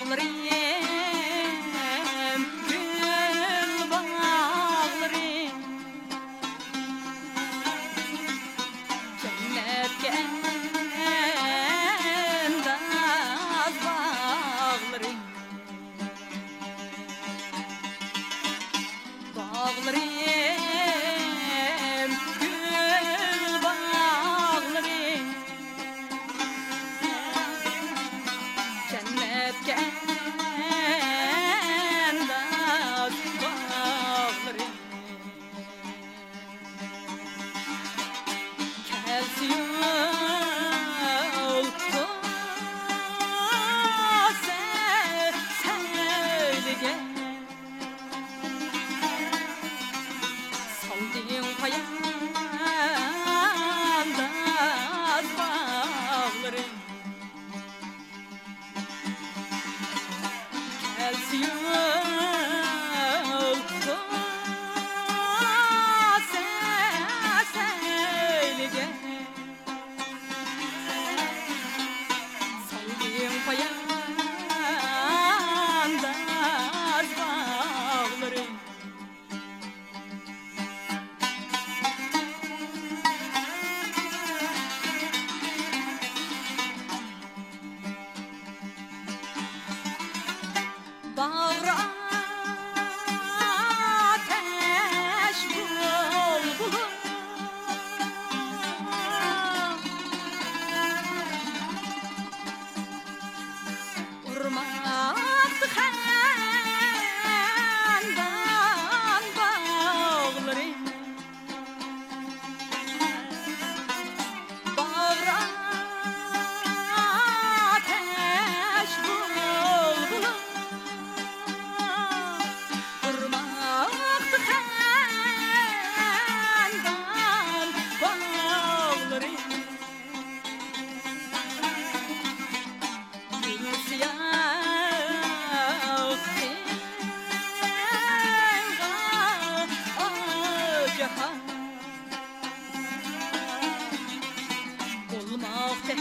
bağlarım Gül bağlarım Cennet gelen Daz bağlarım Bağlarım Yeah. Abraham. olmakta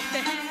of the